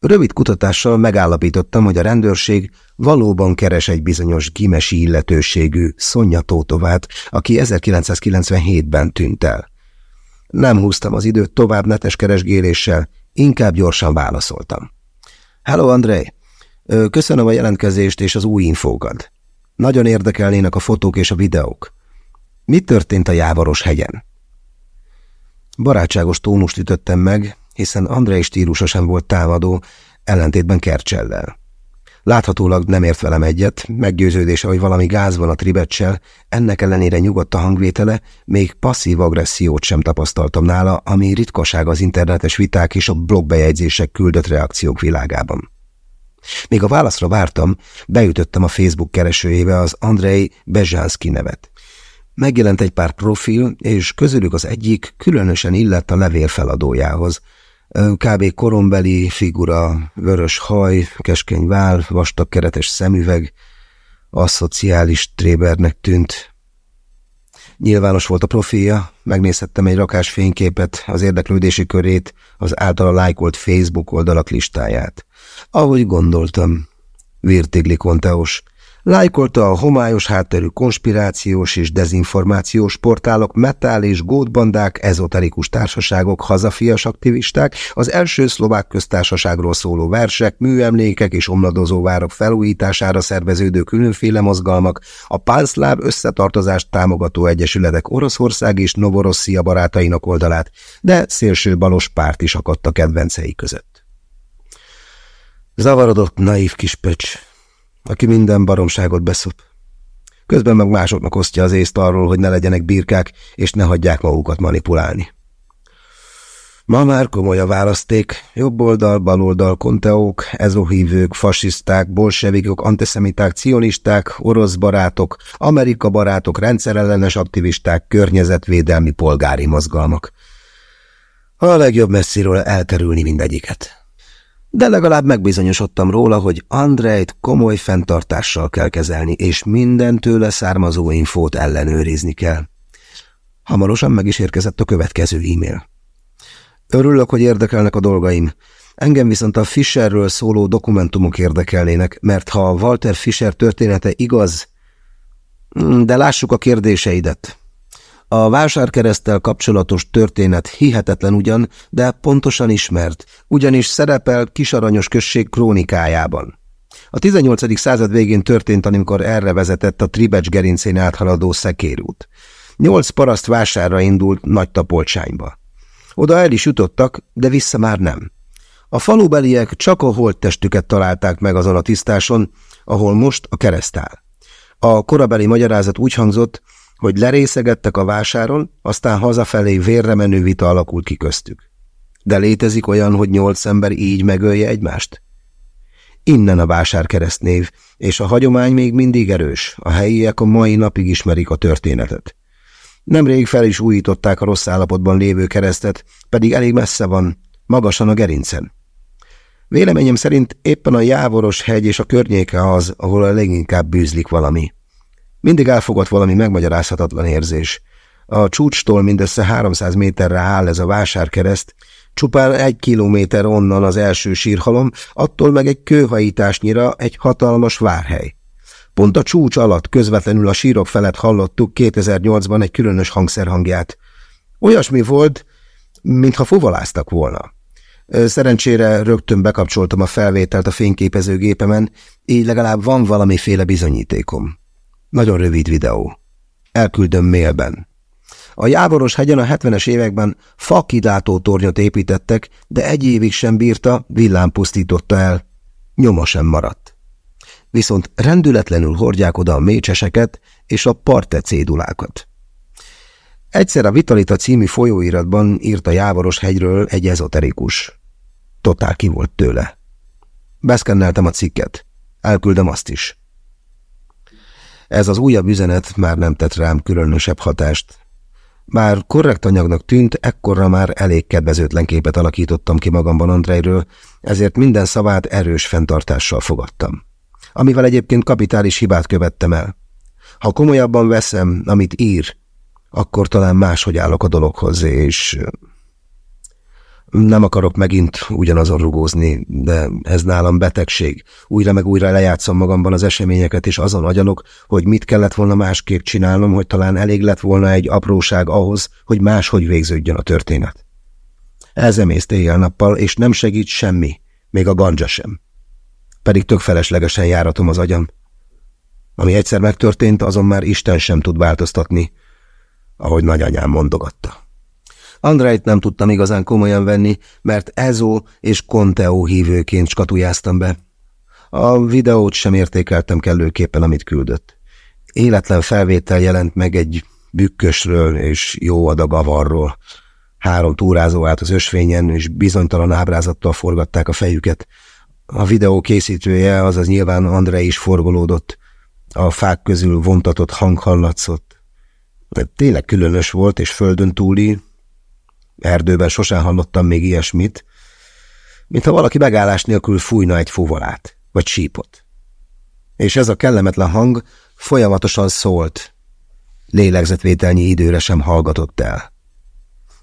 Rövid kutatással megállapítottam, hogy a rendőrség valóban keres egy bizonyos gimesi illetőségű Szonya Tótovát, aki 1997-ben tűnt el. Nem húztam az időt tovább netes keresgéléssel, inkább gyorsan válaszoltam. Hello, André! Köszönöm a jelentkezést és az új infókat. Nagyon érdekelnének a fotók és a videók. Mi történt a Jávaros hegyen? Barátságos tónust ütöttem meg, hiszen Andrei stílusa sem volt támadó, ellentétben Kercsellel. Láthatólag nem ért velem egyet, meggyőződése, hogy valami gáz van a tribecsel, ennek ellenére nyugodt a hangvétele, még passzív agressziót sem tapasztaltam nála, ami ritkaság az internetes viták és a blogbejegyzések küldött reakciók világában. Még a válaszra vártam, beütöttem a Facebook keresőjébe az Andrei Bezsánszki nevet. Megjelent egy pár profil, és közülük az egyik különösen illett a levél feladójához. Kb. korombeli figura, vörös haj, keskeny vál, vastag keretes szemüveg, aszociális trébernek tűnt. Nyilvános volt a profilja, megnézhettem egy rakás fényképet, az érdeklődési körét, az általa lájkolt Facebook oldalak listáját. Ahogy gondoltam, Virtigli Konteos, Lájkolta a homályos hátterű konspirációs és dezinformációs portálok, metál és gótbandák, ezoterikus társaságok, hazafias aktivisták, az első szlovák köztársaságról szóló versek, műemlékek és omladozó várok felújítására szerveződő különféle mozgalmak, a pánszláv összetartozást támogató egyesületek Oroszország és Novorosszia barátainak oldalát, de szélső balos párt is akadt a kedvencei között. Zavarodott naív kispöcs, aki minden baromságot beszop. Közben meg másoknak osztja az észt arról, hogy ne legyenek birkák, és ne hagyják magukat manipulálni. Ma már komoly a választék, jobboldal, baloldal, konteók, ezohívők, fasiszták, bolsevikok, anteszemiták, cionisták, orosz barátok, Amerika barátok, rendszerellenes aktivisták, környezetvédelmi polgári mozgalmak. A legjobb messziről elkerülni mindegyiket de legalább megbizonyosodtam róla, hogy Andrejt komoly fenntartással kell kezelni, és minden tőle származó infót ellenőrizni kell. Hamarosan meg is érkezett a következő e-mail. Örülök, hogy érdekelnek a dolgaim. Engem viszont a Fisherről szóló dokumentumok érdekelnének, mert ha Walter Fisher története igaz... De lássuk a kérdéseidet. A vásárkeresztel kapcsolatos történet hihetetlen ugyan, de pontosan ismert, ugyanis szerepel Kisaranyos község krónikájában. A 18. század végén történt, amikor erre vezetett a Tribecs gerincén áthaladó szekérút. Nyolc paraszt vásárra indult nagy tapolcsányba. Oda el is jutottak, de vissza már nem. A falubeliek csak a holttestüket találták meg azon a tisztáson, ahol most a kereszt áll. A korabeli magyarázat úgy hangzott, hogy lerészegettek a vásáron, aztán hazafelé vérre menő vita alakult ki köztük. De létezik olyan, hogy nyolc ember így megölje egymást? Innen a vásárkeresztnév, és a hagyomány még mindig erős, a helyiek a mai napig ismerik a történetet. Nemrég fel is újították a rossz állapotban lévő keresztet, pedig elég messze van, magasan a gerincen. Véleményem szerint éppen a Jávoros hegy és a környéke az, ahol a leginkább bűzlik valami. Mindig elfogott valami megmagyarázhatatlan érzés. A csúcstól mindössze 300 méterre áll ez a vásárkereszt, csupán egy kilométer onnan az első sírhalom, attól meg egy kőhajításnyira egy hatalmas várhely. Pont a csúcs alatt közvetlenül a sírok felett hallottuk 2008-ban egy különös hangszerhangját. Olyasmi volt, mintha fuvaláztak volna. Szerencsére rögtön bekapcsoltam a felvételt a fényképezőgépemen, így legalább van valamiféle bizonyítékom. Nagyon rövid videó. Elküldöm mailben. A Jávoros hegyen a 70-es években fakidátó tornyot építettek, de egy évig sem bírta, villám pusztította el. Nyoma sem maradt. Viszont rendületlenül hordják oda a mécseseket és a parte cédulákat. Egyszer a Vitalita című folyóiratban írt a Jávoros hegyről egy ezoterikus. Totál ki volt tőle. Beszkenneltem a cikket. Elküldöm azt is. Ez az újabb üzenet már nem tett rám különösebb hatást. Már korrekt anyagnak tűnt, ekkorra már elég kedvezőtlen képet alakítottam ki magamban Andrejről, ezért minden szavát erős fenntartással fogadtam. Amivel egyébként kapitális hibát követtem el. Ha komolyabban veszem, amit ír, akkor talán máshogy állok a dologhoz, és... Nem akarok megint ugyanazon rugózni, de ez nálam betegség. Újra meg újra lejátszom magamban az eseményeket, és azon agyalok, hogy mit kellett volna másképp csinálnom, hogy talán elég lett volna egy apróság ahhoz, hogy máshogy végződjön a történet. Elzemészt éjjel-nappal, és nem segít semmi, még a ganja sem. Pedig tök feleslegesen járatom az agyam. Ami egyszer megtörtént, azon már Isten sem tud változtatni, ahogy nagyanyám mondogatta. Andrejt nem tudtam igazán komolyan venni, mert Ezo és Conteo hívőként skatujáztam be. A videót sem értékeltem kellőképpen, amit küldött. Életlen felvétel jelent meg egy bükkösről és jó adag avarról. Három túrázó állt az ösvényen, és bizonytalan ábrázattal forgatták a fejüket. A videó készítője, azaz nyilván Andrei is forgolódott. A fák közül vontatott hang hallatszott. Tényleg különös volt, és földön túli, Erdőben sosem hallottam még ilyesmit, mintha valaki megállás nélkül fújna egy fuvolát, vagy sípot. És ez a kellemetlen hang folyamatosan szólt, lélegzetvételnyi időre sem hallgatott el.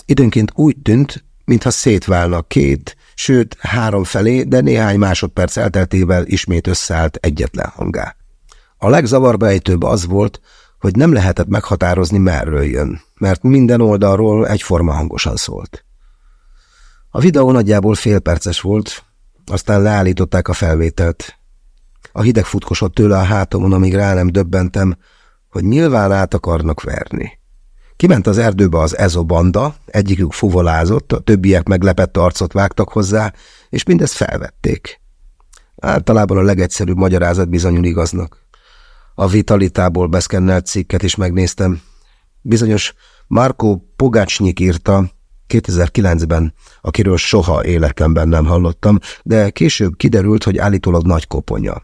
Időnként úgy tűnt, mintha szétválna két, sőt három felé, de néhány másodperc elteltével ismét összeállt egyetlen hangá. A legzavarba ejtőbb az volt, hogy nem lehetett meghatározni, merről jön, mert minden oldalról egyforma hangosan szólt. A videó nagyjából félperces volt, aztán leállították a felvételt. A hideg futkosott tőle a hátamon, amíg rá nem döbbentem, hogy nyilván át akarnak verni. Kiment az erdőbe az Ezo banda, egyikük fuvolázott, a többiek meglepett arcot vágtak hozzá, és mindezt felvették. Általában a legegyszerűbb magyarázat bizonyul igaznak. A Vitalitából beszkennelt cikket is megnéztem. Bizonyos Marko Pogácsnyik írta 2009-ben, akiről soha életemben nem hallottam, de később kiderült, hogy állítólag nagy koponya.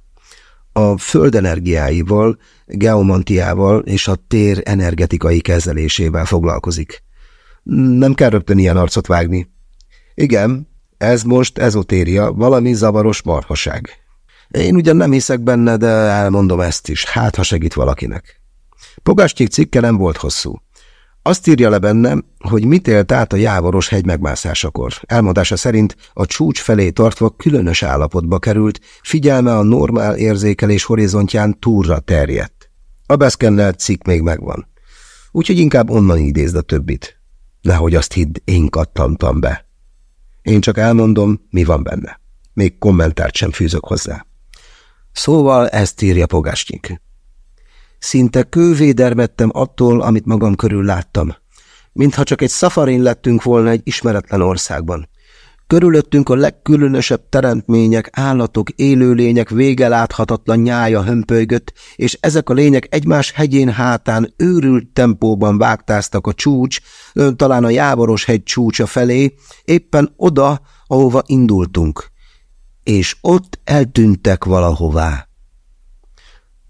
A földenergiáival, geomantiával és a tér energetikai kezelésével foglalkozik. Nem kell rögtön ilyen arcot vágni. Igen, ez most ezotéria, valami zavaros marhaság. Én ugyan nem hiszek benne, de elmondom ezt is, hát ha segít valakinek. Pogástyék cikke nem volt hosszú. Azt írja le bennem, hogy mit élt át a jávoros hegy megmászásakor. Elmondása szerint a csúcs felé tartva különös állapotba került, figyelme a normál érzékelés horizontján túlra terjedt. A beszkennelt cikk még megvan. Úgyhogy inkább onnan idézd a többit. Nehogy azt hidd, én kattantam be. Én csak elmondom, mi van benne. Még kommentárt sem fűzök hozzá. Szóval ezt írja Pogástyik. Szinte kővédermettem attól, amit magam körül láttam. Mintha csak egy szafarin lettünk volna egy ismeretlen országban. Körülöttünk a legkülönösebb teremtmények, állatok, élőlények vége láthatatlan nyája hömpölygött, és ezek a lények egymás hegyén hátán őrült tempóban vágtáztak a csúcs, talán a Jávoros hegy csúcsa felé, éppen oda, ahova indultunk és ott eltűntek valahová.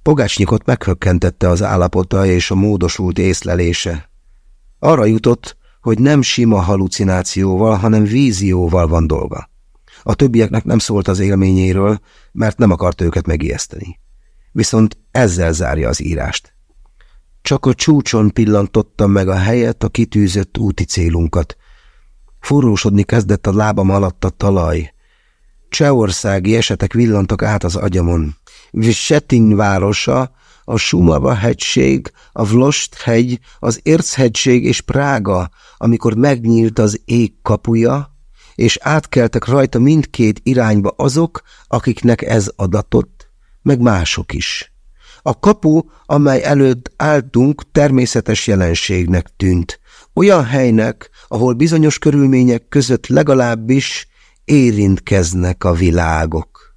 Pogácsnyikot meghökkentette az állapota és a módosult észlelése. Arra jutott, hogy nem sima halucinációval, hanem vízióval van dolga. A többieknek nem szólt az élményéről, mert nem akart őket megijeszteni. Viszont ezzel zárja az írást. Csak a csúcson pillantottam meg a helyet, a kitűzött úti célunkat. Forrósodni kezdett a lábam alatt a talaj, Csehországi esetek villantak át az agyamon. Visetin városa, a Sumava hegység, a Vlost hegy, az Érchegység és Prága, amikor megnyílt az ég kapuja, és átkeltek rajta mindkét irányba azok, akiknek ez adatott, meg mások is. A kapu, amely előtt álltunk, természetes jelenségnek tűnt. Olyan helynek, ahol bizonyos körülmények között legalábbis érintkeznek a világok.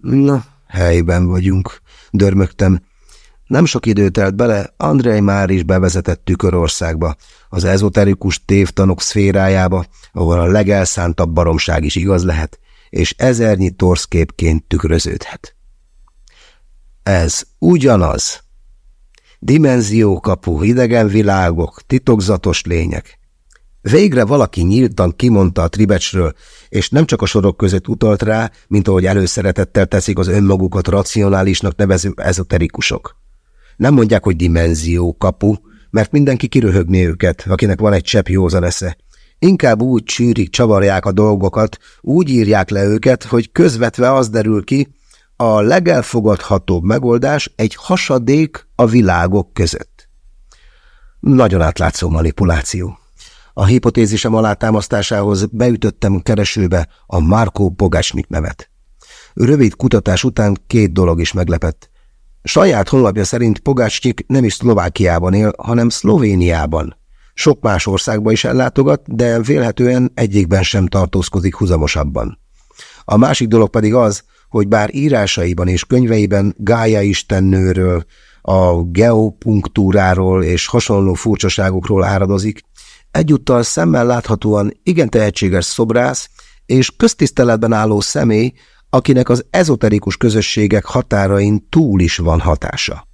Na, helyben vagyunk, dörmögtem. Nem sok idő telt bele, Andrei már is bevezetett tükörországba, az ezoterikus tévtanok szférájába, ahol a legelszántabb baromság is igaz lehet, és ezernyi torszképként tükröződhet. Ez ugyanaz. Dimenziókapu, idegen világok, titokzatos lények, Végre valaki nyíltan kimondta a tribecsről, és nem csak a sorok között utalt rá, mint ahogy előszeretettel teszik az önmagukat racionálisnak nevező ezoterikusok. Nem mondják, hogy dimenzió kapu, mert mindenki kiröhögné őket, akinek van egy csepp józan esze, Inkább úgy csűrik, csavarják a dolgokat, úgy írják le őket, hogy közvetve az derül ki, a legelfogadhatóbb megoldás egy hasadék a világok között. Nagyon átlátszó manipuláció. A hipotézisem alátámasztásához beütöttem keresőbe a Marko Pogácsnik nevet. Rövid kutatás után két dolog is meglepett. Saját honlapja szerint Pogácsnyik nem is Szlovákiában él, hanem Szlovéniában. Sok más országba is ellátogat, de vélhetően egyikben sem tartózkodik huzamosabban. A másik dolog pedig az, hogy bár írásaiban és könyveiben Gája istennőről, a geopunktúráról és hasonló furcsaságokról áradozik, egyúttal szemmel láthatóan igen tehetséges szobrász és köztiszteletben álló személy, akinek az ezoterikus közösségek határain túl is van hatása.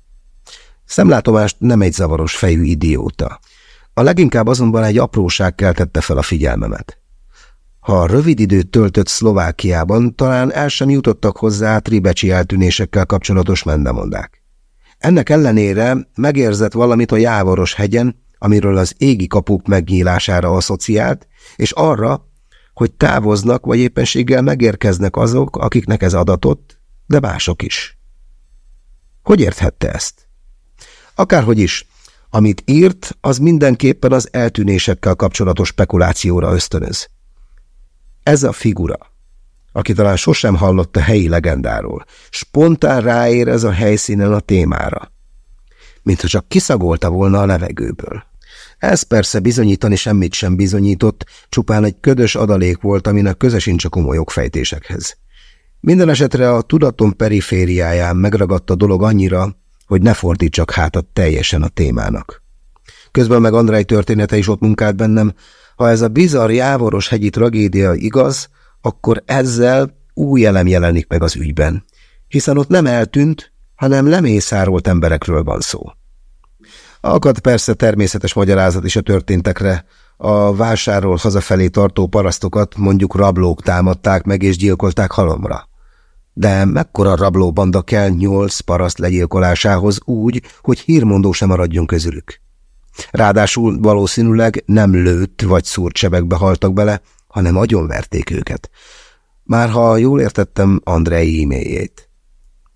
Szemlátomást nem egy zavaros fejű idióta. A leginkább azonban egy apróság keltette fel a figyelmemet. Ha rövid időt töltött Szlovákiában, talán el sem jutottak hozzá tribecsi eltűnésekkel kapcsolatos mendemondák. Ennek ellenére megérzett valamit a Jávoros hegyen, amiről az égi kapuk megnyílására asszociált, és arra, hogy távoznak, vagy éppenséggel megérkeznek azok, akiknek ez adatott, de mások is. Hogy érthette ezt? Akárhogy is, amit írt, az mindenképpen az eltűnésekkel kapcsolatos spekulációra ösztönöz. Ez a figura, aki talán sosem hallott a helyi legendáról, spontán ráér ez a helyszínen a témára, mintha csak kiszagolta volna a levegőből. Ez persze bizonyítani semmit sem bizonyított, csupán egy ködös adalék volt, aminek köze sincs a komoly fejtésekhez. Minden esetre a tudatom perifériáján megragadt a dolog annyira, hogy ne fordítsak hátat teljesen a témának. Közben meg Andrei története is ott munkált bennem, ha ez a bizarr jávoros hegyi tragédia igaz, akkor ezzel új elem jelenik meg az ügyben, hiszen ott nem eltűnt, hanem lemészárolt emberekről van szó. Akad persze természetes magyarázat is a történtekre. A vásárról hazafelé tartó parasztokat mondjuk rablók támadták meg és gyilkolták halomra. De mekkora rablóbanda kell nyolc paraszt legyilkolásához úgy, hogy hírmondó sem maradjon közülük? Ráadásul valószínűleg nem lőtt vagy szúrt sebekbe haltak bele, hanem agyonverték őket. Már ha jól értettem Andrei e-mailjét.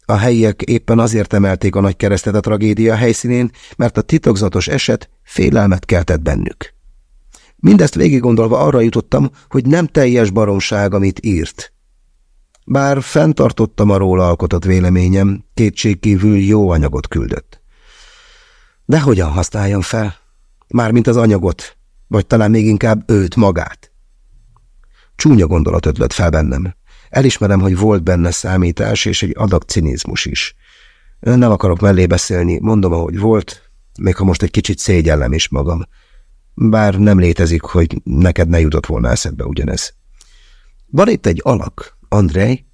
A helyiek éppen azért emelték a nagy keresztet a tragédia helyszínén, mert a titokzatos eset félelmet keltett bennük. Mindezt végig gondolva arra jutottam, hogy nem teljes baromság, amit írt. Bár fenntartottam a róla alkotott véleményem, kétségkívül jó anyagot küldött. De hogyan használjam fel? Mármint az anyagot, vagy talán még inkább őt magát. Csúnya gondolat ötlött fel bennem. Elismerem, hogy volt benne számítás és egy adag cinizmus is. Nem akarok mellé beszélni, mondom, ahogy volt, még ha most egy kicsit szégyellem is magam. Bár nem létezik, hogy neked ne jutott volna eszedbe ugyanez. Van itt egy alak, Andrej,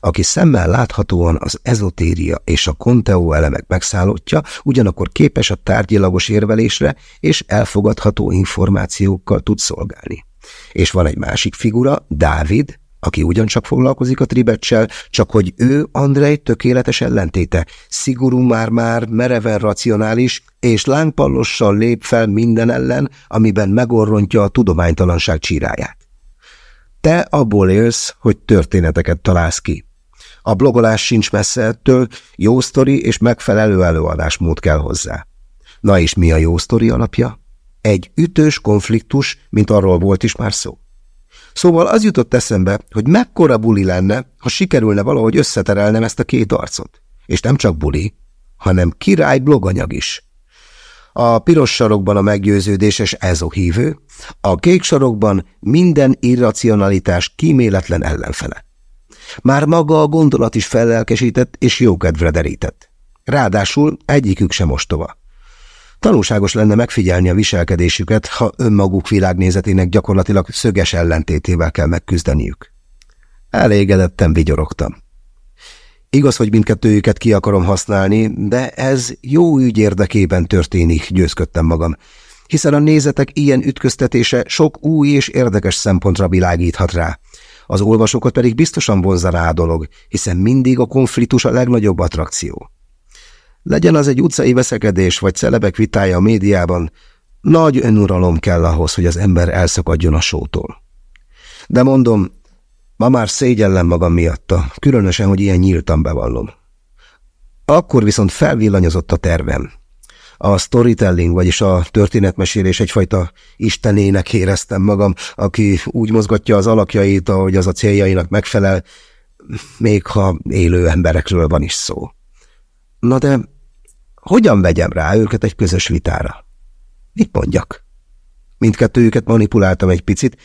aki szemmel láthatóan az ezotéria és a konteó elemek megszállottja, ugyanakkor képes a tárgyilagos érvelésre és elfogadható információkkal tud szolgálni. És van egy másik figura, Dávid, aki ugyancsak foglalkozik a tribecsel, csak hogy ő Andrei tökéletes ellentéte, szigorú már-már, mereven racionális, és lángpallossal lép fel minden ellen, amiben megorrontja a tudománytalanság csíráját. Te abból élsz, hogy történeteket találsz ki. A blogolás sincs messze ettől, jó sztori és megfelelő előadásmód kell hozzá. Na és mi a jó sztori alapja? Egy ütős konfliktus, mint arról volt is már szó. Szóval az jutott eszembe, hogy mekkora buli lenne, ha sikerülne valahogy összeterelnem ezt a két arcot. És nem csak buli, hanem király bloganyag is. A piros sarokban a meggyőződéses ezohívő, a kék sarokban minden irracionalitás kíméletlen ellenfele. Már maga a gondolat is fellelkesített és jókedvre derített. Ráadásul egyikük sem ostova. Tanulságos lenne megfigyelni a viselkedésüket, ha önmaguk világnézetének gyakorlatilag szöges ellentétével kell megküzdeniük. Elégedetten vigyorogtam. Igaz, hogy mindkettőjüket ki akarom használni, de ez jó ügy érdekében történik, győzködtem magam, hiszen a nézetek ilyen ütköztetése sok új és érdekes szempontra világíthat rá. Az olvasókat pedig biztosan vonza rá a dolog, hiszen mindig a konfliktus a legnagyobb attrakció. Legyen az egy utcai veszekedés vagy celebek vitája a médiában, Nagy önuralom kell ahhoz, hogy az ember elszakadjon a sótól. De mondom, ma már szégyellem magam miatta, különösen, hogy ilyen nyíltan bevallom. Akkor viszont felvillanyozott a tervem. A storytelling, vagyis a történetmesélés egyfajta istenének éreztem magam, aki úgy mozgatja az alakjait, ahogy az a céljainak megfelel, még ha élő emberekről van is szó. Na de hogyan vegyem rá őket egy közös vitára? Mit mondjak? Mindkettőjüket manipuláltam egy picit,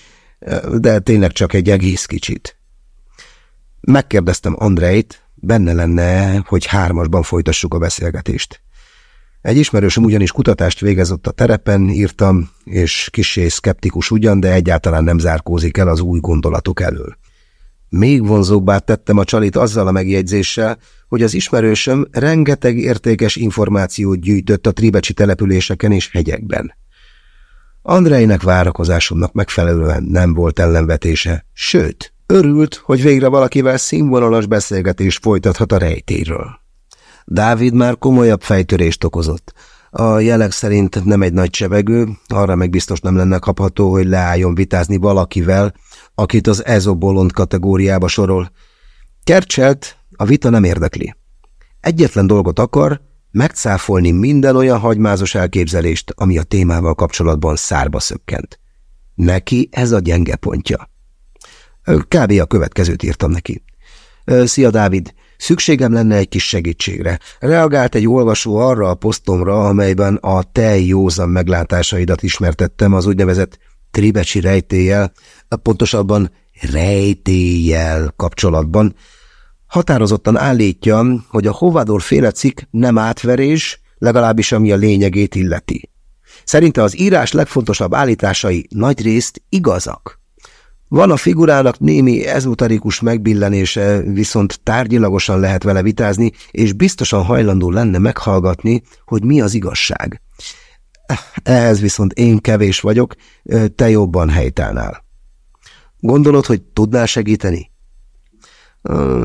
de tényleg csak egy egész kicsit. Megkérdeztem Andrejt, benne lenne, hogy hármasban folytassuk a beszélgetést. Egy ismerősöm ugyanis kutatást végezett a terepen, írtam, és kisé szkeptikus ugyan, de egyáltalán nem zárkózik el az új gondolatok elől. Még vonzóbbá tettem a csalit azzal a megjegyzéssel, hogy az ismerősöm rengeteg értékes információt gyűjtött a tribecsi településeken és hegyekben. Andrejnek várakozásomnak megfelelően nem volt ellenvetése, sőt, örült, hogy végre valakivel színvonalas beszélgetés folytathat a rejtéről. Dávid már komolyabb fejtörést okozott. A jelek szerint nem egy nagy csevegő, arra meg biztos nem lenne kapható, hogy leálljon vitázni valakivel, akit az ezobolond kategóriába sorol. Kercselt, a vita nem érdekli. Egyetlen dolgot akar, megcáfolni minden olyan hagymázos elképzelést, ami a témával kapcsolatban szárba szökkent. Neki ez a gyenge pontja. Kb. a következőt írtam neki. Szia, Dávid! Szükségem lenne egy kis segítségre. Reagált egy olvasó arra a posztomra, amelyben a te józan meglátásaidat ismertettem az úgynevezett tribecsi rejtéjel, pontosabban rejtéjel kapcsolatban. Határozottan állítja, hogy a Hovador féle nem átverés, legalábbis ami a lényegét illeti. Szerinte az írás legfontosabb állításai nagyrészt igazak. Van a figurának némi ezotarikus megbillenése, viszont tárgyilagosan lehet vele vitázni, és biztosan hajlandó lenne meghallgatni, hogy mi az igazság. Ehhez viszont én kevés vagyok, te jobban helytálnál. Gondolod, hogy tudnál segíteni?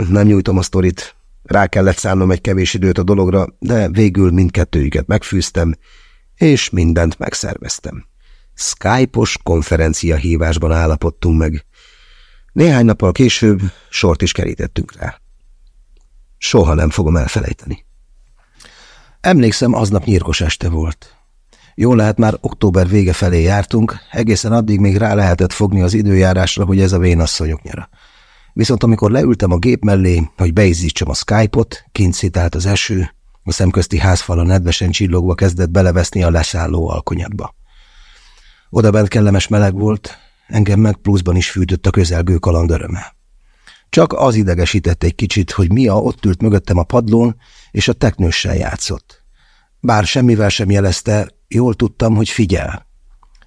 Nem nyújtom a sztorit. Rá kellett szánnom egy kevés időt a dologra, de végül mindkettőjüket megfűztem, és mindent megszerveztem. Skype-os konferencia hívásban állapodtunk meg. Néhány nappal később sort is kerítettünk rá. Soha nem fogom elfelejteni. Emlékszem, aznap nyírkos este volt. Jól lehet, már október vége felé jártunk, egészen addig még rá lehetett fogni az időjárásra, hogy ez a vénasszonyok nyara. Viszont amikor leültem a gép mellé, hogy beizzítsam a Skype-ot, kint szitált az eső, a szemközti házfala nedvesen csillogva kezdett beleveszni a leszálló alkonyatba. Oda bent kellemes meleg volt, engem meg pluszban is fűtött a közelgő kaland. Csak az idegesített egy kicsit, hogy Mia ott ült mögöttem a padlón, és a teknőssel játszott. Bár semmivel sem jelezte, jól tudtam, hogy figyel.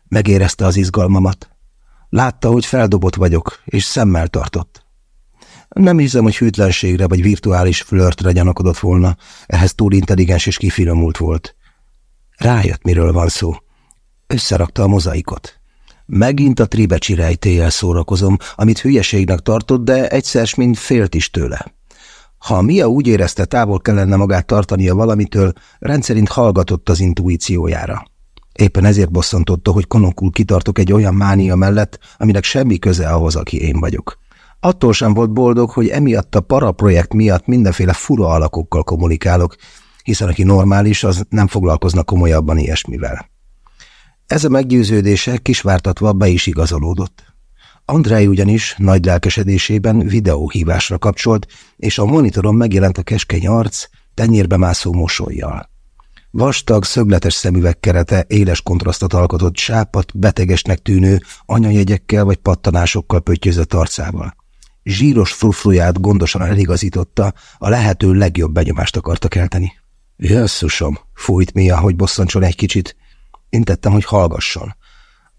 Megérezte az izgalmamat. Látta, hogy feldobott vagyok, és szemmel tartott. Nem hiszem, hogy hűtlenségre vagy virtuális flörtre gyanakodott volna, ehhez túl intelligens és kifinomult volt. Rájött, miről van szó. Összerakta a mozaikot. Megint a tribecsi rejtéjel szórakozom, amit hülyeségnek tartott, de egyszer mint félt is tőle. Ha Mia úgy érezte, távol kellene magát tartania valamitől, rendszerint hallgatott az intuíciójára. Éppen ezért bosszantotta, hogy konokul kitartok egy olyan mánia mellett, aminek semmi köze ahhoz, aki én vagyok. Attól sem volt boldog, hogy emiatt a paraprojekt miatt mindenféle fura alakokkal kommunikálok, hiszen aki normális, az nem foglalkozna komolyabban ilyesmivel. Ez a meggyőződése kisvártatva be is igazolódott. Andrei ugyanis nagy lelkesedésében videóhívásra kapcsolt, és a monitoron megjelent a keskeny arc, tenyérbe mászó mosolyjal. Vastag, szögletes szemüveg kerete éles kontrasztot alkotott sápat, betegesnek tűnő anyajegyekkel vagy pattanásokkal pöttyözött arcával. Zsíros frufruját gondosan eligazította, a lehető legjobb benyomást akarta kelteni. Jösszusom, fújt Mia, hogy bosszancsol egy kicsit. Intettem, hogy hallgasson.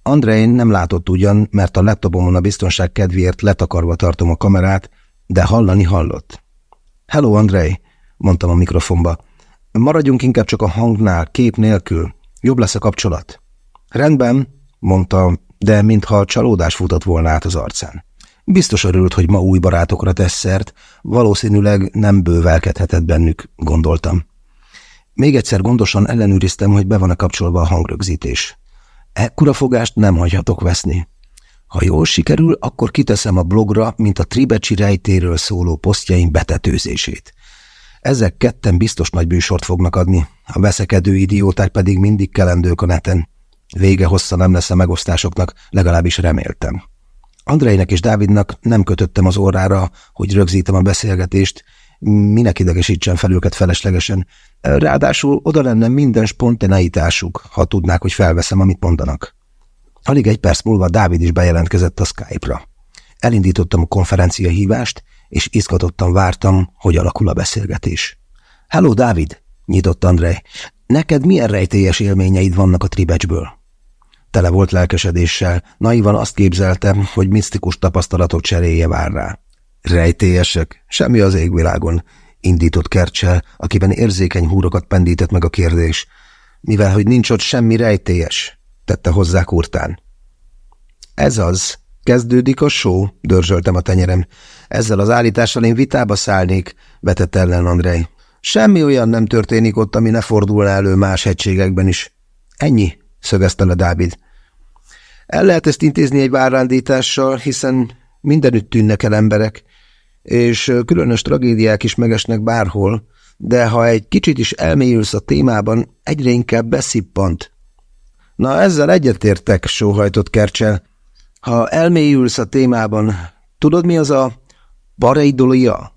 Andrei nem látott ugyan, mert a laptopomon a biztonság kedvéért letakarva tartom a kamerát, de hallani hallott. Hello, Andrei, mondtam a mikrofonba. Maradjunk inkább csak a hangnál, kép nélkül. Jobb lesz a kapcsolat. Rendben, mondta, de mintha csalódás futott volna át az arcán. Biztos örült, hogy ma új barátokra tesz szert, valószínűleg nem bővelkedhetett bennük, gondoltam. Még egyszer gondosan ellenőriztem, hogy be van-e kapcsolva a hangrögzítés. Ekkora fogást nem hagyhatok veszni. Ha jól sikerül, akkor kiteszem a blogra, mint a Tribecsi rejtéről szóló posztjaim betetőzését. Ezek ketten biztos nagy bűsort fognak adni, a veszekedő idióták pedig mindig kelendők a neten. Vége hossza nem lesz a megosztásoknak, legalábbis reméltem. Andrejnek és Dávidnak nem kötöttem az órára, hogy rögzítem a beszélgetést, minek idegesítsen fel őket feleslegesen. Ráadásul oda lenne minden spontaneitásuk, ha tudnák, hogy felveszem, amit mondanak. Alig egy perc múlva Dávid is bejelentkezett a Skype-ra. Elindítottam a konferencia hívást, és izgatottan vártam, hogy alakul a beszélgetés. – Hello, Dávid! – nyitott Andrej. – Neked milyen rejtélyes élményeid vannak a tribecsből? Tele volt lelkesedéssel, naivan azt képzeltem, hogy misztikus tapasztalatok cseréje vár rá. Rejtélyesek? Semmi az égvilágon, indított Kercsel, akiben érzékeny húrokat pendített meg a kérdés. Mivel, hogy nincs ott semmi rejtélyes, tette hozzá kurtán. Ez az. Kezdődik a só, dörzsöltem a tenyerem. Ezzel az állítással én vitába szállnék, vetett ellen Andrej. Semmi olyan nem történik ott, ami ne fordulna elő más hegységekben is. Ennyi, szögezte le Dávid. El lehet ezt intézni egy várrándítással, hiszen mindenütt tűnnek el emberek, és különös tragédiák is megesnek bárhol, de ha egy kicsit is elmélyülsz a témában, egyre inkább beszippant. Na, ezzel egyetértek, sóhajtott Kercsel. Ha elmélyülsz a témában, tudod mi az a pareidolia?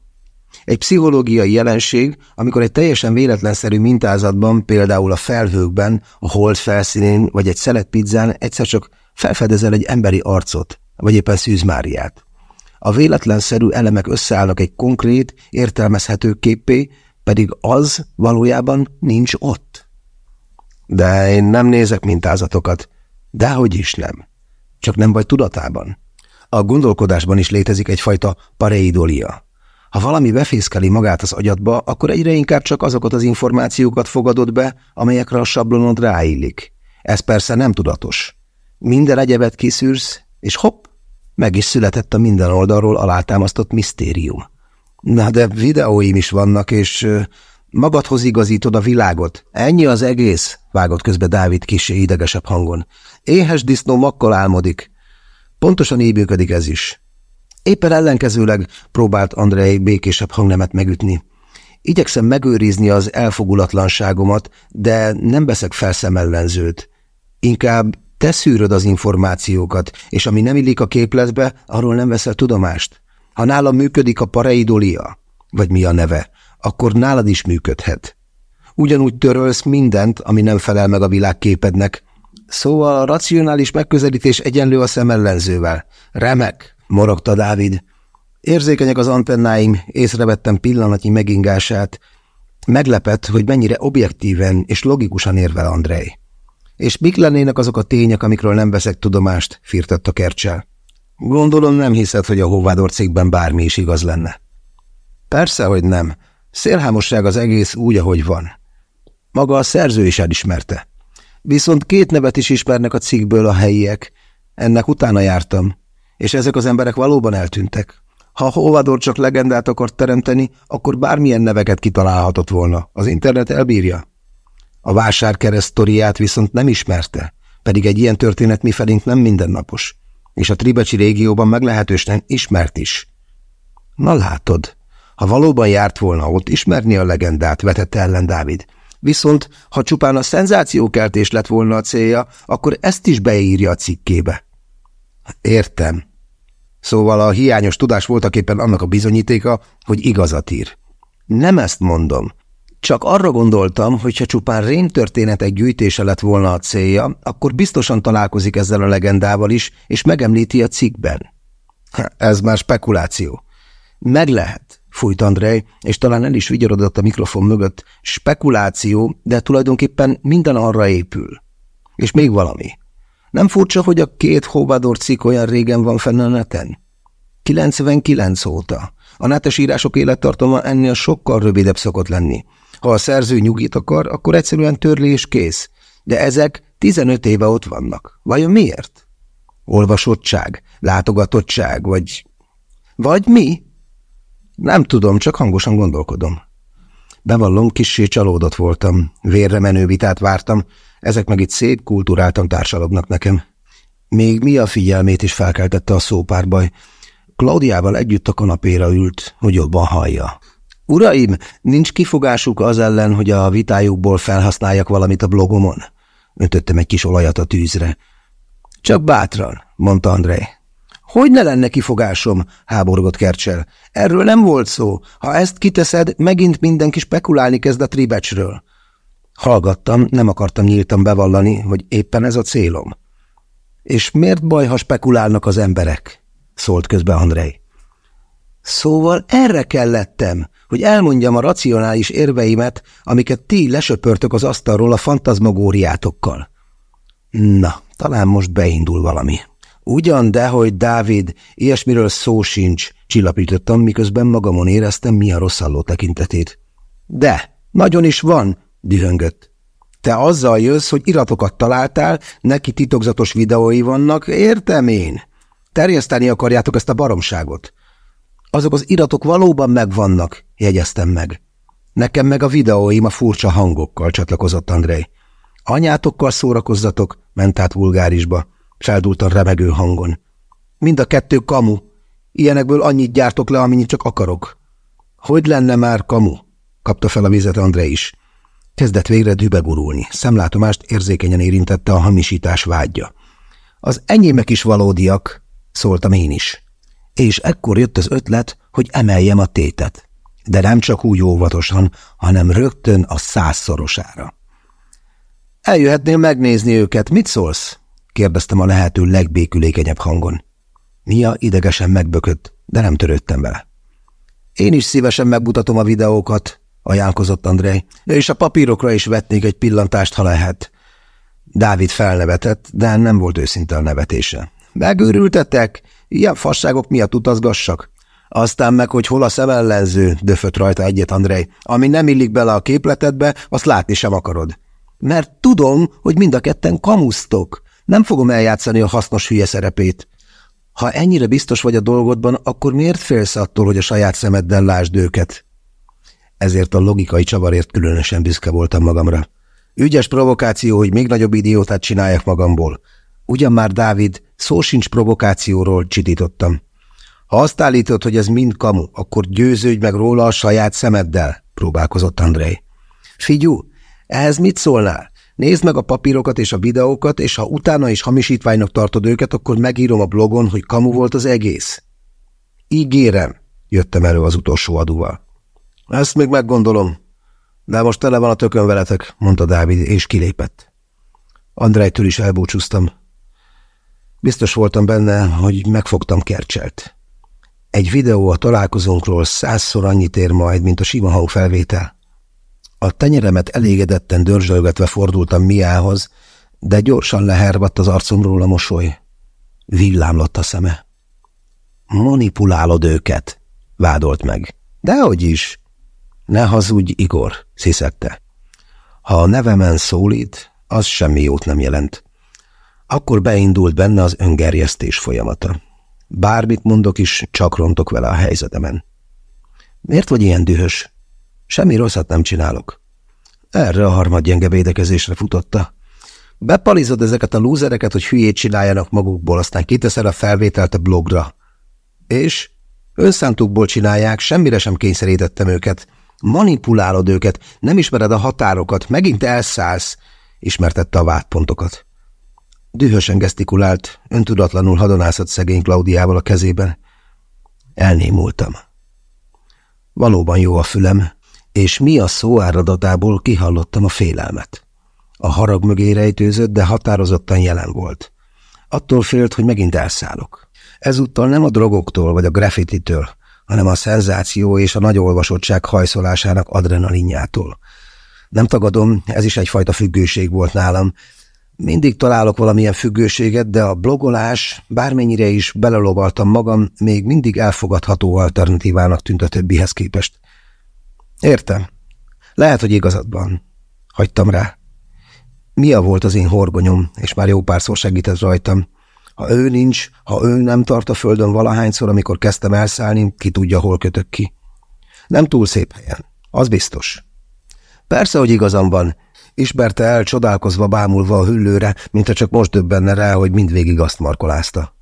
Egy pszichológiai jelenség, amikor egy teljesen véletlenszerű mintázatban, például a felhőkben, a hold felszínén vagy egy szelet pizzán egyszer csak felfedezel egy emberi arcot, vagy éppen Szűz. A véletlenszerű elemek összeállnak egy konkrét, értelmezhető képé, pedig az valójában nincs ott. De én nem nézek mintázatokat. Dehogy is nem. Csak nem vagy tudatában. A gondolkodásban is létezik egyfajta pareidolia. Ha valami befészkeli magát az agyadba, akkor egyre inkább csak azokat az információkat fogadod be, amelyekre a sablonod ráillik. Ez persze nem tudatos. Minden egyebet kiszűrsz, és hopp, meg is született a minden oldalról alátámasztott misztérium. Na de videóim is vannak, és magadhoz igazítod a világot. Ennyi az egész, vágott közbe Dávid kisé idegesebb hangon. Éhes disznó makkal álmodik. Pontosan így működik ez is. Éppen ellenkezőleg próbált Andrei békésebb hangnemet megütni. Igyekszem megőrizni az elfogulatlanságomat, de nem veszek felszemellenzőt. Inkább te szűröd az információkat, és ami nem illik a képletbe, arról nem veszel tudomást. Ha nálam működik a pareidolia, vagy mi a neve, akkor nálad is működhet. Ugyanúgy törölsz mindent, ami nem felel meg a világképednek. Szóval a racionális megközelítés egyenlő a szemellenzővel. Remek, morogta Dávid. Érzékenyek az antennáim, észrevettem pillanatnyi megingását. Meglepett, hogy mennyire objektíven és logikusan érvel Andrej. És mik lennének azok a tények, amikről nem veszek tudomást, firtatta Kercsel. Gondolom nem hiszed, hogy a Hovádor cikkben bármi is igaz lenne. Persze, hogy nem. Szélhámosság az egész úgy, ahogy van. Maga a szerző is elismerte. Viszont két nevet is ismernek a cikkből a helyiek. Ennek utána jártam, és ezek az emberek valóban eltűntek. Ha Hovador csak legendát akart teremteni, akkor bármilyen neveket kitalálhatott volna. Az internet elbírja. A vásárkereszt sztoriát viszont nem ismerte, pedig egy ilyen történet mifelénk nem mindennapos, és a Tribecsi régióban meglehetősen ismert is. Na látod, ha valóban járt volna ott, ismerni a legendát, vetette ellen Dávid. Viszont, ha csupán a szenzációkeltés lett volna a célja, akkor ezt is beírja a cikkébe. Értem. Szóval a hiányos tudás voltak éppen annak a bizonyítéka, hogy igazat ír. Nem ezt mondom. Csak arra gondoltam, hogy ha csupán rémtörténetek gyűjtése lett volna a célja, akkor biztosan találkozik ezzel a legendával is, és megemlíti a cikkben. Ez már spekuláció. Meg lehet, fújt Andrej, és talán el is vigyorodott a mikrofon mögött. Spekuláció, de tulajdonképpen minden arra épül. És még valami. Nem furcsa, hogy a két Hovador cikk olyan régen van fenn a neten? 99 óta. A netes írások élettartama ennél sokkal rövidebb szokott lenni. Ha a szerző nyugit akar, akkor egyszerűen törli és kész. De ezek 15 éve ott vannak. Vajon miért? Olvasottság, látogatottság, vagy... Vagy mi? Nem tudom, csak hangosan gondolkodom. Bevallom, kissé csalódott voltam. Vérre menő vitát vártam. ezek meg itt szép, kulturáltan társalognak nekem. Még mi a figyelmét is felkeltette a szópárbaj. Klaudiával együtt a kanapéra ült, hogy jobban hallja. Uraim, nincs kifogásuk az ellen, hogy a vitájukból felhasználjak valamit a blogomon? Öntöttem egy kis olajat a tűzre. Csak bátran, mondta André. Hogy ne lenne kifogásom, háborgott Kercsel. Erről nem volt szó. Ha ezt kiteszed, megint mindenki spekulálni kezd a tribecsről. Hallgattam, nem akartam nyíltan bevallani, hogy éppen ez a célom. És miért baj, ha spekulálnak az emberek? szólt közbe Andrei. Szóval erre kellettem, hogy elmondjam a racionális érveimet, amiket ti lesöpörtök az asztalról a fantazmagóriátokkal. Na, talán most beindul valami. Ugyan, de hogy Dávid, ilyesmiről szó sincs, csillapítottam, miközben magamon éreztem, mi a rosszalló tekintetét. De, nagyon is van, dühöngött. Te azzal jössz, hogy iratokat találtál, neki titokzatos videói vannak, értem én. Terjeszteni akarjátok ezt a baromságot. Azok az iratok valóban megvannak, jegyeztem meg. Nekem meg a videóim a furcsa hangokkal, csatlakozott Andrei. Anyátokkal szórakozzatok, ment át vulgárisba, feldultan remegő hangon. Mind a kettő kamu. Ilyenekből annyit gyártok le, amennyit csak akarok. Hogy lenne már kamu? kapta fel a vizet Andrei is. Kezdett végre dübe gurulni. Szemlátomást érzékenyen érintette a hamisítás vágyja. Az enyémek is valódiak, szóltam én is. És ekkor jött az ötlet, hogy emeljem a tétet. De nem csak úgy óvatosan, hanem rögtön a százszorosára. Eljöhetnél megnézni őket, mit szólsz? kérdeztem a lehető legbékülékenyebb hangon. Mia idegesen megbökött, de nem törődtem vele. Én is szívesen megmutatom a videókat, ajánlkozott Andrei, és a papírokra is vetnék egy pillantást, ha lehet. Dávid felnevetett, de nem volt őszinte a nevetése. Megőrültetek? Ilyen fasságok miatt utazgassak? Aztán meg, hogy hol a szemellenző, döfött rajta egyet Andrei. Ami nem illik bele a képletedbe, azt látni sem akarod. Mert tudom, hogy mind a ketten kamusztok. Nem fogom eljátszani a hasznos hülye szerepét. Ha ennyire biztos vagy a dolgodban, akkor miért félsz attól, hogy a saját szemeddel lásd őket? Ezért a logikai csavarért különösen büszke voltam magamra. Ügyes provokáció, hogy még nagyobb idiótát csináljak magamból. Ugyan már, Dávid, szó sincs provokációról, csitítottam. Ha azt állítod, hogy ez mind kamu, akkor győződj meg róla a saját szemeddel, próbálkozott Andrei. Figyú, ehhez mit szólnál? Nézd meg a papírokat és a videókat, és ha utána is hamisítványnak tartod őket, akkor megírom a blogon, hogy kamu volt az egész. Ígérem, jöttem elő az utolsó adóval. Ezt még meggondolom. De most tele van a tökön veletek, mondta Dávid, és kilépett. Andrejtől is elbúcsúztam. Biztos voltam benne, hogy megfogtam Kercselt. Egy videó a találkozónkról százszor annyit ér majd, mint a sima hangfelvétel. A tenyeremet elégedetten dörzsölgetve fordultam Miához, de gyorsan lehervadt az arcomról a mosoly. Villámlott a szeme. Manipulálod őket, vádolt meg. Dehogy is. Ne hazudj, Igor, sziszegte. Ha a nevemen szólít, az semmi jót nem jelent. Akkor beindult benne az öngerjesztés folyamata. Bármit mondok is, csak rontok vele a helyzetemen. Miért vagy ilyen dühös? Semmi rosszat nem csinálok. Erre a harmad gyenge védekezésre futotta. Bepalizod ezeket a lúzereket, hogy hülyét csináljanak magukból, aztán kiteszel a felvételt a blogra. És? Önszántukból csinálják, semmire sem kényszerítettem őket. Manipulálod őket, nem ismered a határokat, megint elszállsz, ismertette a vádpontokat. Dühösen gesztikulált, öntudatlanul hadonászott szegény Klaudiával a kezében. Elnémultam. Valóban jó a fülem, és mi a szó áradatából kihallottam a félelmet. A harag mögé rejtőzött, de határozottan jelen volt. Attól félt, hogy megint elszállok. Ezúttal nem a drogoktól vagy a graffititől, hanem a szenzáció és a nagy olvasottság hajszolásának adrenalinjától. Nem tagadom, ez is egyfajta függőség volt nálam. Mindig találok valamilyen függőséget, de a blogolás, bármennyire is belelovaltam magam, még mindig elfogadható alternatívának tűnt a többihez képest. Értem. Lehet, hogy igazadban. Hagytam rá. Mia volt az én horgonyom, és már jó párszor segített rajtam. Ha ő nincs, ha ő nem tart a földön valahányszor, amikor kezdtem elszállni, ki tudja, hol kötök ki. Nem túl szép helyen, az biztos. Persze, hogy igazam van, Ismerte el, csodálkozva bámulva a hüllőre, mintha csak most döbbenne rá, hogy mindvégig azt markolázta.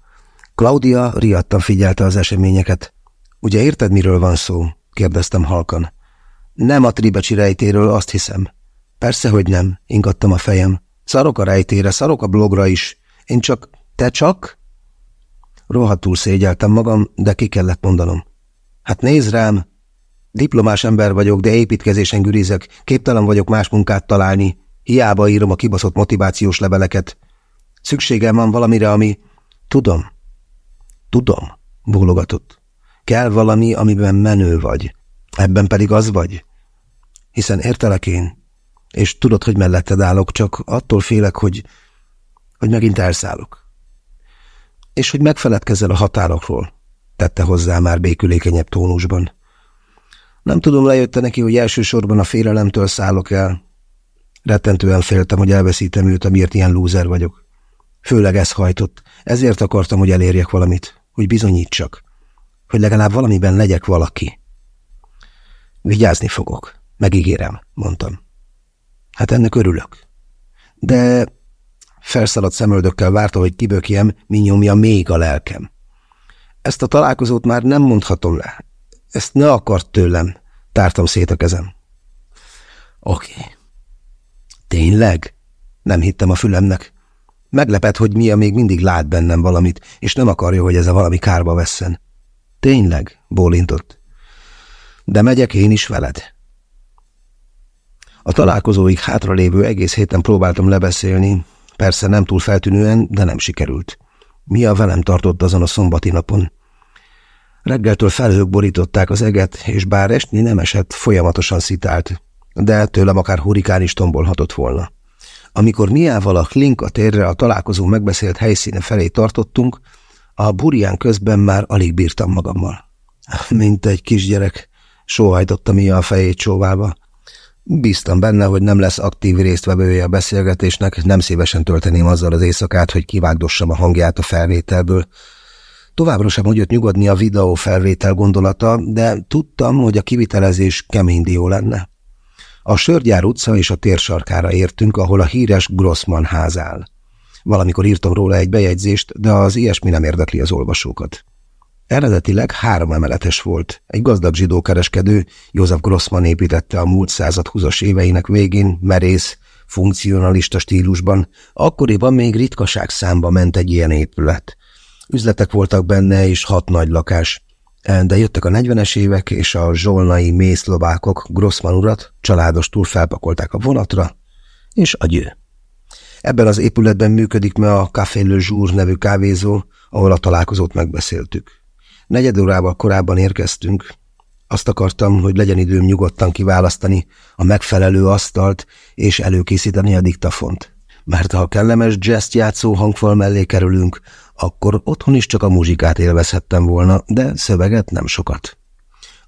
Claudia riadtan figyelte az eseményeket. Ugye érted, miről van szó? kérdeztem halkan. Nem a tribecsi rejtéről, azt hiszem. Persze, hogy nem, ingattam a fejem. Szarok a rejtére, szarok a blogra is. Én csak... Te csak? Rohadtul szégyeltem magam, de ki kellett mondanom. Hát nézd rám! Diplomás ember vagyok, de építkezésen gürizek, képtelen vagyok más munkát találni, hiába írom a kibaszott motivációs leveleket. Szükségem van valamire, ami... Tudom. Tudom, bólogatott. Kell valami, amiben menő vagy. Ebben pedig az vagy. Hiszen értelek én, és tudod, hogy melletted állok, csak attól félek, hogy, hogy megint elszállok. És hogy megfeledkezel a határokról, tette hozzá már békülékenyebb tónusban. Nem tudom, lejötte neki, hogy elsősorban a félelemtől szállok el. Rettentően féltem, hogy elveszítem őt, amiért ilyen lúzer vagyok. Főleg ez hajtott, ezért akartam, hogy elérjek valamit, hogy bizonyítsak, hogy legalább valamiben legyek valaki. Vigyázni fogok, megígérem, mondtam. Hát ennek örülök. De felszaladt szemöldökkel várta, hogy kibökjem, mi nyomja még a lelkem. Ezt a találkozót már nem mondhatom le. Ezt ne akart tőlem. Tártam szét a kezem. Oké. Okay. Tényleg? Nem hittem a fülemnek. Meglepett, hogy Mia még mindig lát bennem valamit, és nem akarja, hogy ez a valami kárba vesszen. Tényleg? bólintott. De megyek én is veled. A találkozóig hátralévő egész héten próbáltam lebeszélni, persze nem túl feltűnően, de nem sikerült. Mia velem tartott azon a szombati napon. Reggeltől felhők borították az eget, és bár esni nem esett, folyamatosan szitált, de tőlem akár hurikán is tombolhatott volna. Amikor Miával a Klinka térre a találkozó megbeszélt helyszíne felé tartottunk, a burján közben már alig bírtam magammal. Mint egy kisgyerek, sóhajtotta Mia a fejét csóválva. Bíztam benne, hogy nem lesz aktív résztvevője a beszélgetésnek, nem szívesen tölteném azzal az éjszakát, hogy kivágdossam a hangját a felvételből, Továbbra sem hagyott nyugodni a videó felvétel gondolata, de tudtam, hogy a kivitelezés kemény dió lenne. A Sörgyár utca és a térsarkára értünk, ahol a híres Grossman ház áll. Valamikor írtam róla egy bejegyzést, de az ilyesmi nem érdekli az olvasókat. Eredetileg három emeletes volt. Egy gazdag zsidó kereskedő, József Grossman építette a múlt század húzas éveinek végén, merész, funkcionalista stílusban. Akkoriban még ritkaság számba ment egy ilyen épület. Üzletek voltak benne, és hat nagy lakás. De jöttek a negyvenes évek, és a zsolnai mészlobákok Grossman urat családostul felpakolták a vonatra, és agyő. Ebben az épületben működik me a Café Le Jour nevű kávézó, ahol a találkozót megbeszéltük. Negyed órával korábban érkeztünk. Azt akartam, hogy legyen időm nyugodtan kiválasztani a megfelelő asztalt és előkészíteni a diktafont. Mert ha a kellemes jazz játszó hangfal mellé kerülünk, akkor otthon is csak a muzsikát élvezhettem volna, de szöveget nem sokat.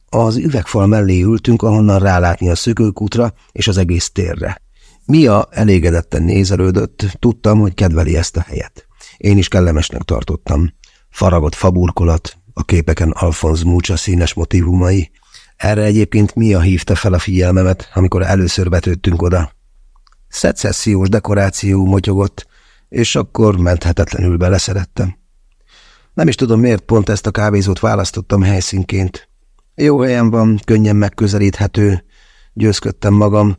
Az üvegfal mellé ültünk, ahonnan rálátni a szökőkútra és az egész térre. Mia elégedetten nézelődött, tudtam, hogy kedveli ezt a helyet. Én is kellemesnek tartottam. Faragott faburkolat, a képeken Alfonz Múcsa színes motivumai. Erre egyébként Mia hívta fel a figyelmemet, amikor először vetődtünk oda. Szecessziós dekoráció motyogott, és akkor menthetetlenül beleszerettem. Nem is tudom, miért pont ezt a kávézót választottam helyszínként. Jó helyen van, könnyen megközelíthető, győzködtem magam,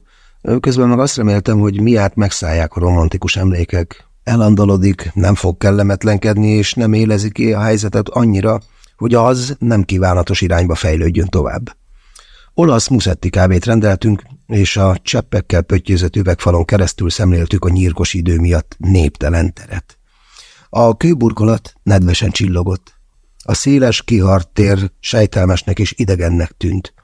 közben meg azt reméltem, hogy miát megszállják a romantikus emlékek. Elandalodik, nem fog kellemetlenkedni, és nem élezi ki a helyzetet annyira, hogy az nem kívánatos irányba fejlődjön tovább. Olasz muszetti kávét rendeltünk, és a cseppekkel pöttyözött üvegfalon keresztül szemléltük a nyírkos idő miatt néptelen teret. A kőburkolat nedvesen csillogott. A széles, kihart tér sejtelmesnek és idegennek tűnt.